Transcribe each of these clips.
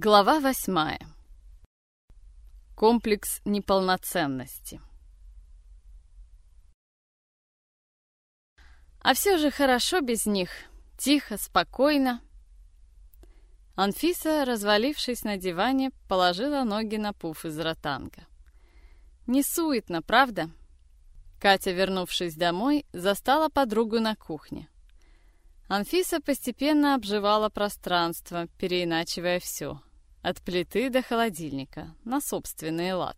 Глава восьмая. Комплекс неполноценности. А все же хорошо без них. Тихо, спокойно. Анфиса, развалившись на диване, положила ноги на пуф из ротанга. Не суетно, правда? Катя, вернувшись домой, застала подругу на кухне. Анфиса постепенно обживала пространство, переиначивая все. От плиты до холодильника, на собственный лад.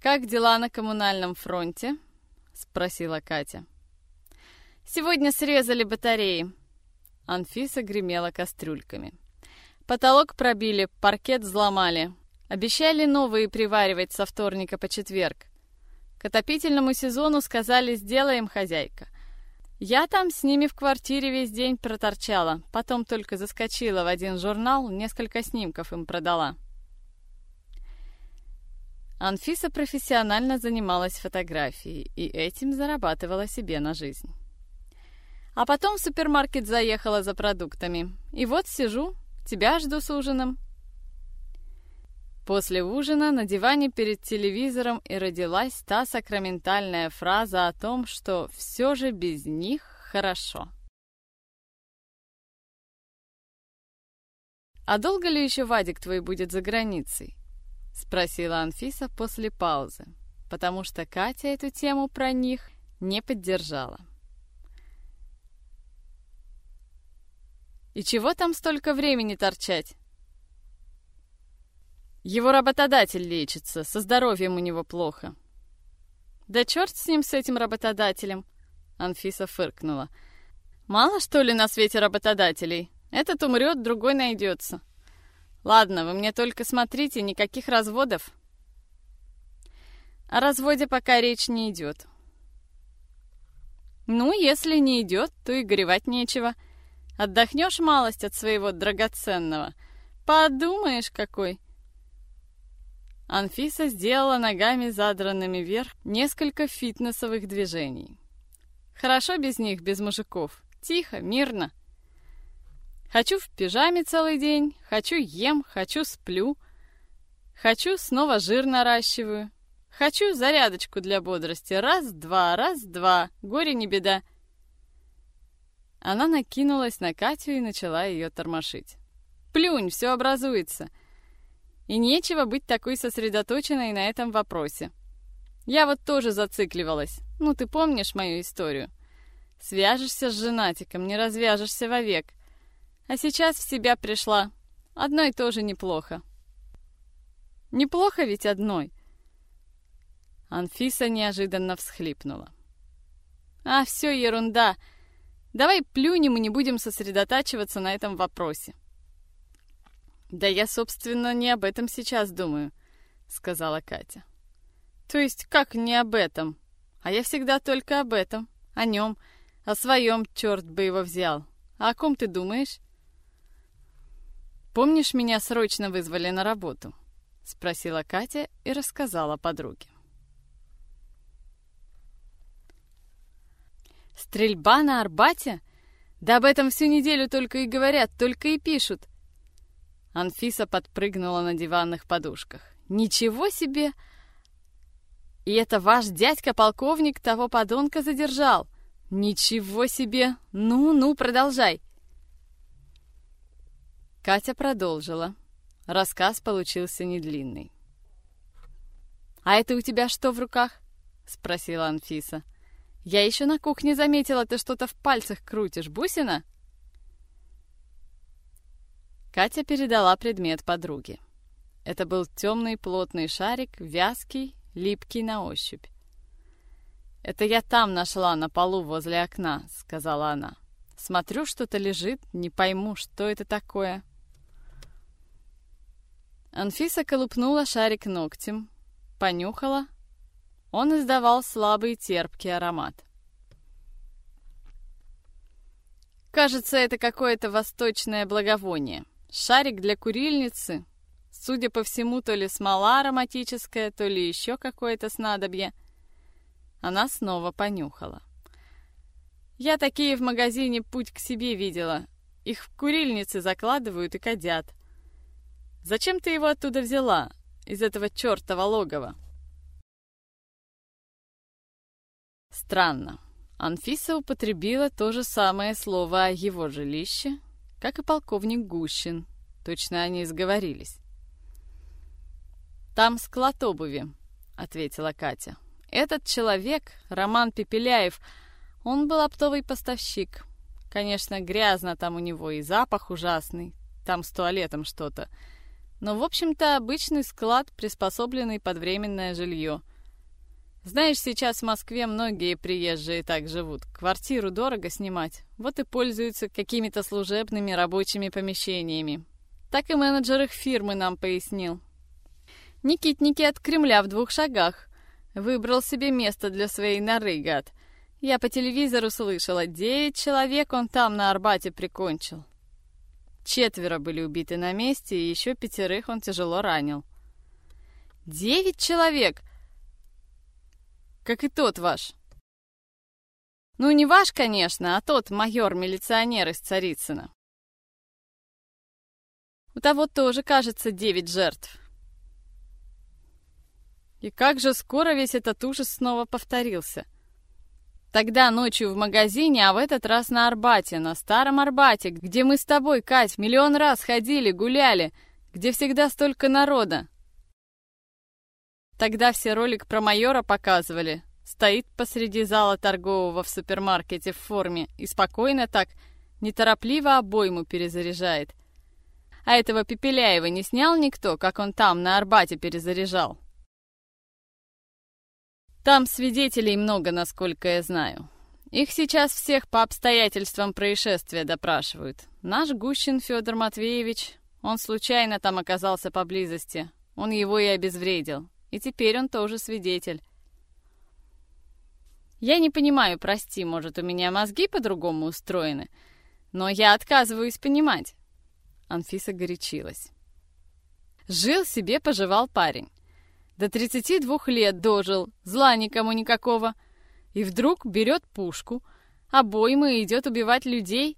«Как дела на коммунальном фронте?» — спросила Катя. «Сегодня срезали батареи». Анфиса гремела кастрюльками. «Потолок пробили, паркет взломали. Обещали новые приваривать со вторника по четверг. К отопительному сезону сказали «сделаем, хозяйка». Я там с ними в квартире весь день проторчала, потом только заскочила в один журнал, несколько снимков им продала. Анфиса профессионально занималась фотографией и этим зарабатывала себе на жизнь. А потом в супермаркет заехала за продуктами. И вот сижу, тебя жду с ужином. После ужина на диване перед телевизором и родилась та сакраментальная фраза о том, что все же без них хорошо. «А долго ли еще Вадик твой будет за границей?» — спросила Анфиса после паузы, потому что Катя эту тему про них не поддержала. «И чего там столько времени торчать?» Его работодатель лечится, со здоровьем у него плохо. Да черт с ним, с этим работодателем, Анфиса фыркнула. Мало, что ли, на свете работодателей? Этот умрет, другой найдется. Ладно, вы мне только смотрите, никаких разводов. О разводе пока речь не идет. Ну, если не идет, то и горевать нечего. Отдохнешь малость от своего драгоценного. Подумаешь, какой. Анфиса сделала ногами задранными вверх несколько фитнесовых движений. Хорошо без них, без мужиков. Тихо, мирно. Хочу в пижаме целый день, хочу ем, хочу сплю. Хочу снова жир наращиваю. Хочу зарядочку для бодрости. Раз-два, раз-два. Горе не беда. Она накинулась на Катю и начала ее тормошить. Плюнь, все образуется. — и нечего быть такой сосредоточенной на этом вопросе. Я вот тоже зацикливалась. Ну, ты помнишь мою историю? Свяжешься с женатиком, не развяжешься вовек. А сейчас в себя пришла. Одной тоже неплохо. Неплохо ведь одной. Анфиса неожиданно всхлипнула. А, все ерунда. Давай плюнем и не будем сосредотачиваться на этом вопросе. «Да я, собственно, не об этом сейчас думаю», — сказала Катя. «То есть как не об этом? А я всегда только об этом, о нем, о своем, черт бы его взял. А о ком ты думаешь?» «Помнишь, меня срочно вызвали на работу?» — спросила Катя и рассказала подруге. «Стрельба на Арбате? Да об этом всю неделю только и говорят, только и пишут. Анфиса подпрыгнула на диванных подушках. «Ничего себе! И это ваш дядька-полковник того подонка задержал! Ничего себе! Ну-ну, продолжай!» Катя продолжила. Рассказ получился недлинный. «А это у тебя что в руках?» — спросила Анфиса. «Я еще на кухне заметила, ты что-то в пальцах крутишь. Бусина?» Катя передала предмет подруге. Это был темный плотный шарик, вязкий, липкий на ощупь. «Это я там нашла, на полу возле окна», — сказала она. «Смотрю, что-то лежит, не пойму, что это такое». Анфиса колупнула шарик ногтем, понюхала. Он издавал слабый терпкий аромат. «Кажется, это какое-то восточное благовоние», Шарик для курильницы. Судя по всему, то ли смола ароматическая, то ли еще какое-то снадобье. Она снова понюхала. Я такие в магазине «Путь к себе» видела. Их в курильнице закладывают и кадят. Зачем ты его оттуда взяла, из этого чертова логова?» Странно. Анфиса употребила то же самое слово о его жилище, как и полковник Гущин. Точно они сговорились. «Там склад обуви», — ответила Катя. «Этот человек, Роман Пепеляев, он был оптовый поставщик. Конечно, грязно там у него и запах ужасный, там с туалетом что-то. Но, в общем-то, обычный склад, приспособленный под временное жилье — знаешь, сейчас в Москве многие приезжие так живут. Квартиру дорого снимать, вот и пользуются какими-то служебными рабочими помещениями. Так и менеджер их фирмы нам пояснил. Никитники от Кремля в двух шагах. Выбрал себе место для своей норы, гад. Я по телевизору слышала, девять человек он там на Арбате прикончил. Четверо были убиты на месте, и еще пятерых он тяжело ранил. Девять человек! Как и тот ваш. Ну, не ваш, конечно, а тот майор-милиционер из Царицына. У того тоже, кажется, девять жертв. И как же скоро весь этот ужас снова повторился. Тогда ночью в магазине, а в этот раз на Арбате, на старом Арбате, где мы с тобой, Кать, миллион раз ходили, гуляли, где всегда столько народа. Тогда все ролик про майора показывали. Стоит посреди зала торгового в супермаркете в форме и спокойно так, неторопливо обойму перезаряжает. А этого Пепеляева не снял никто, как он там, на Арбате, перезаряжал? Там свидетелей много, насколько я знаю. Их сейчас всех по обстоятельствам происшествия допрашивают. Наш Гущин Федор Матвеевич, он случайно там оказался поблизости. Он его и обезвредил. И теперь он тоже свидетель. Я не понимаю, прости, может, у меня мозги по-другому устроены, но я отказываюсь понимать. Анфиса горячилась. Жил себе, поживал парень. До 32 лет дожил, зла никому никакого. И вдруг берет пушку, обоймы и идет убивать людей.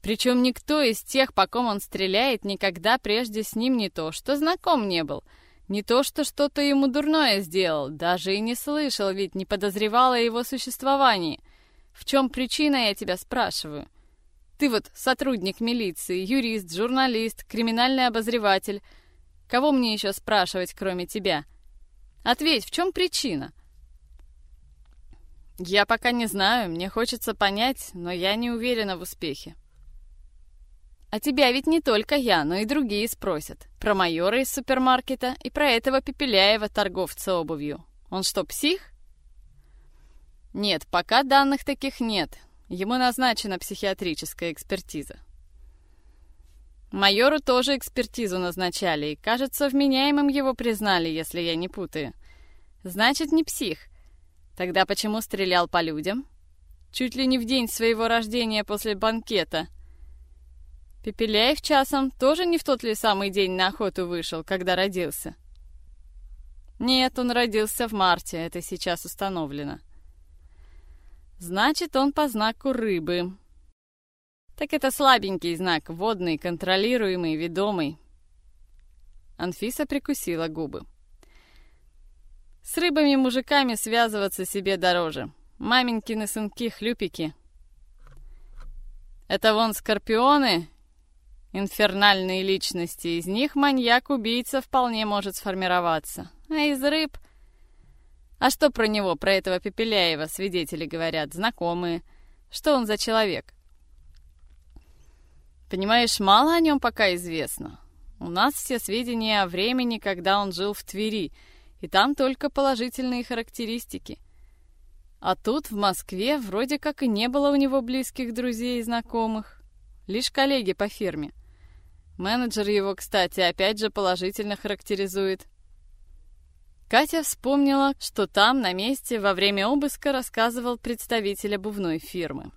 Причем никто из тех, по ком он стреляет, никогда прежде с ним не то, что знаком не был — не то, что что-то ему дурное сделал, даже и не слышал, ведь не подозревал о его существовании. В чем причина, я тебя спрашиваю? Ты вот сотрудник милиции, юрист, журналист, криминальный обозреватель. Кого мне еще спрашивать, кроме тебя? Ответь, в чем причина? Я пока не знаю, мне хочется понять, но я не уверена в успехе. А тебя ведь не только я, но и другие спросят. Про майора из супермаркета и про этого Пепеляева, торговца обувью. Он что, псих? Нет, пока данных таких нет. Ему назначена психиатрическая экспертиза. Майору тоже экспертизу назначали, и, кажется, вменяемым его признали, если я не путаю. Значит, не псих. Тогда почему стрелял по людям? Чуть ли не в день своего рождения после банкета — Пепеляев часом тоже не в тот ли самый день на охоту вышел, когда родился? Нет, он родился в марте, это сейчас установлено. Значит, он по знаку рыбы. Так это слабенький знак, водный, контролируемый, ведомый. Анфиса прикусила губы. С рыбами-мужиками связываться себе дороже. Маменькины сынки-хлюпики. Это вон скорпионы инфернальные личности, из них маньяк-убийца вполне может сформироваться. А из рыб... А что про него, про этого Пепеляева, свидетели говорят, знакомые? Что он за человек? Понимаешь, мало о нем пока известно. У нас все сведения о времени, когда он жил в Твери, и там только положительные характеристики. А тут, в Москве, вроде как и не было у него близких друзей и знакомых. Лишь коллеги по фирме. Менеджер его, кстати, опять же положительно характеризует. Катя вспомнила, что там, на месте, во время обыска рассказывал представитель обувной фирмы.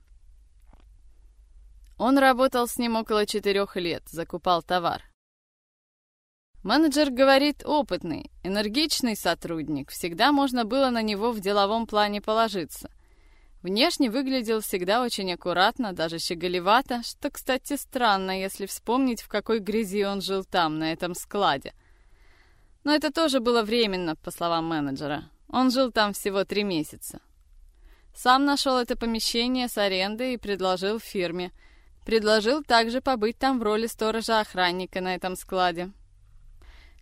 Он работал с ним около четырех лет, закупал товар. Менеджер говорит, опытный, энергичный сотрудник, всегда можно было на него в деловом плане положиться. Внешне выглядел всегда очень аккуратно, даже щеголевато, что, кстати, странно, если вспомнить, в какой грязи он жил там, на этом складе. Но это тоже было временно, по словам менеджера. Он жил там всего три месяца. Сам нашел это помещение с арендой и предложил фирме. Предложил также побыть там в роли сторожа-охранника на этом складе.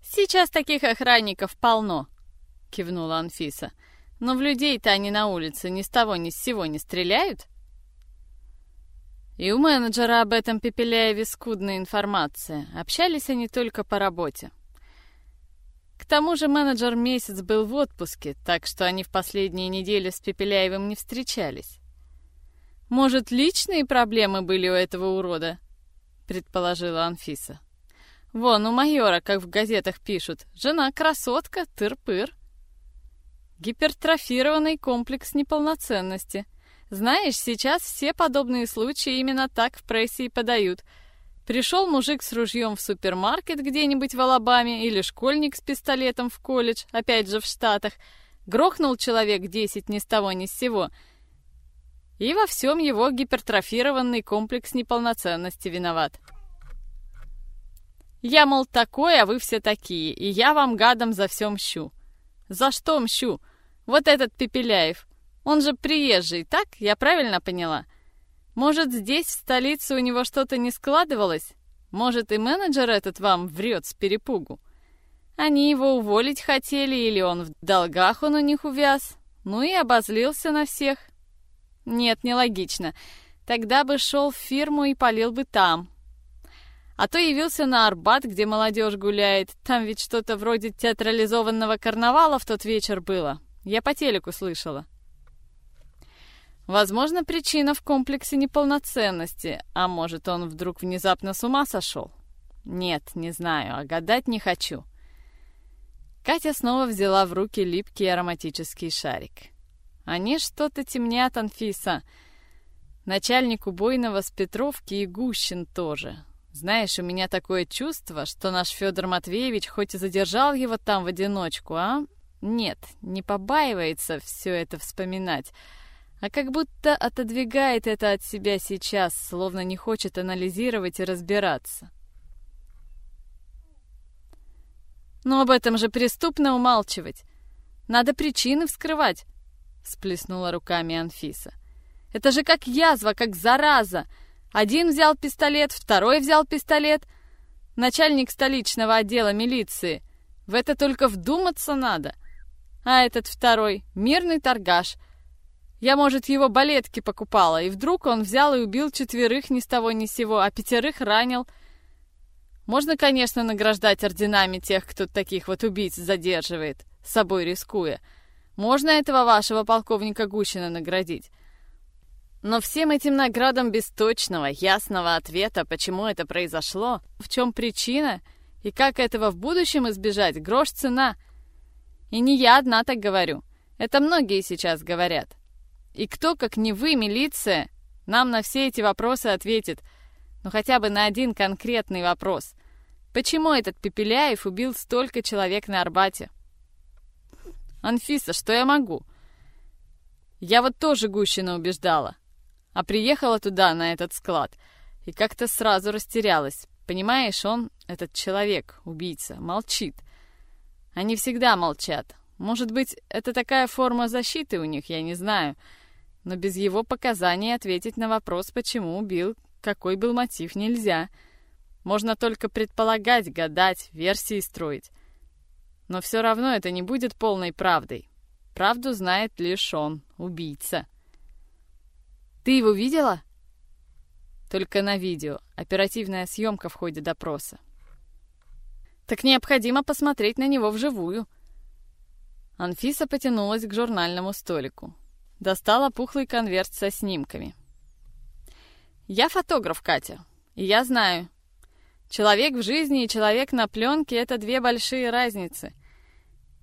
«Сейчас таких охранников полно», — кивнула Анфиса. Но в людей-то они на улице ни с того ни с сего не стреляют. И у менеджера об этом Пепеляеве скудная информация. Общались они только по работе. К тому же менеджер месяц был в отпуске, так что они в последние недели с Пепеляевым не встречались. «Может, личные проблемы были у этого урода?» — предположила Анфиса. «Вон, у майора, как в газетах пишут, жена красотка, тыр-пыр». Гипертрофированный комплекс неполноценности. Знаешь, сейчас все подобные случаи именно так в прессе и подают. Пришел мужик с ружьем в супермаркет где-нибудь в Алабаме или школьник с пистолетом в колледж, опять же в Штатах, грохнул человек 10 ни с того ни с сего. И во всем его гипертрофированный комплекс неполноценности виноват. Я, мол, такой, а вы все такие, и я вам гадом за все мщу. За что мщу? Вот этот Пепеляев. Он же приезжий, так? Я правильно поняла? Может, здесь, в столице, у него что-то не складывалось? Может, и менеджер этот вам врет с перепугу? Они его уволить хотели, или он в долгах он у них увяз? Ну и обозлился на всех. Нет, нелогично. Тогда бы шел в фирму и полил бы там, а то явился на Арбат, где молодежь гуляет. Там ведь что-то вроде театрализованного карнавала в тот вечер было. Я по телеку слышала. Возможно, причина в комплексе неполноценности, а может, он вдруг внезапно с ума сошел? Нет, не знаю, а гадать не хочу. Катя снова взяла в руки липкий ароматический шарик. Они что-то темнят, Анфиса. Начальник убойного с Петровки и Гущин тоже. Знаешь, у меня такое чувство, что наш Федор Матвеевич хоть и задержал его там в одиночку, а? Нет, не побаивается все это вспоминать, а как будто отодвигает это от себя сейчас, словно не хочет анализировать и разбираться. Но об этом же преступно умалчивать. Надо причины вскрывать, всплеснула руками Анфиса. Это же как язва, как зараза. Один взял пистолет, второй взял пистолет. Начальник столичного отдела милиции. В это только вдуматься надо. А этот второй — мирный торгаш. Я, может, его балетки покупала, и вдруг он взял и убил четверых ни с того ни с сего, а пятерых ранил. Можно, конечно, награждать орденами тех, кто таких вот убийц задерживает, с собой рискуя. Можно этого вашего полковника Гущина наградить. Но всем этим наградам без точного, ясного ответа, почему это произошло, в чем причина и как этого в будущем избежать, грош цена. И не я одна так говорю. Это многие сейчас говорят. И кто, как не вы, милиция, нам на все эти вопросы ответит, ну хотя бы на один конкретный вопрос. Почему этот Пепеляев убил столько человек на Арбате? Анфиса, что я могу? Я вот тоже Гущина убеждала а приехала туда, на этот склад, и как-то сразу растерялась. Понимаешь, он, этот человек, убийца, молчит. Они всегда молчат. Может быть, это такая форма защиты у них, я не знаю. Но без его показаний ответить на вопрос, почему убил, какой был мотив, нельзя. Можно только предполагать, гадать, версии строить. Но все равно это не будет полной правдой. Правду знает лишь он, убийца. Ты его видела? Только на видео. Оперативная съемка в ходе допроса. Так необходимо посмотреть на него вживую. Анфиса потянулась к журнальному столику. Достала пухлый конверт со снимками. «Я фотограф, Катя, и я знаю. Человек в жизни и человек на пленке — это две большие разницы.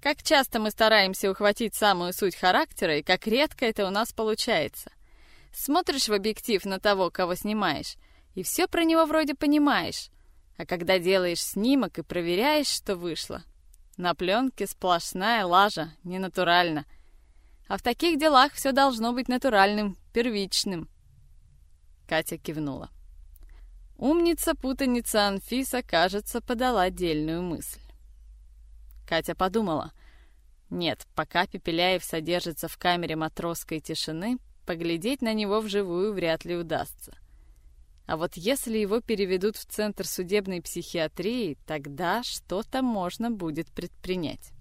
Как часто мы стараемся ухватить самую суть характера, и как редко это у нас получается. Смотришь в объектив на того, кого снимаешь, и все про него вроде понимаешь. А когда делаешь снимок и проверяешь, что вышло, на пленке сплошная лажа, ненатурально. А в таких делах все должно быть натуральным, первичным. Катя кивнула. Умница-путаница Анфиса, кажется, подала дельную мысль. Катя подумала. Нет, пока Пепеляев содержится в камере матросской тишины, поглядеть на него вживую вряд ли удастся. А вот если его переведут в Центр судебной психиатрии, тогда что-то можно будет предпринять.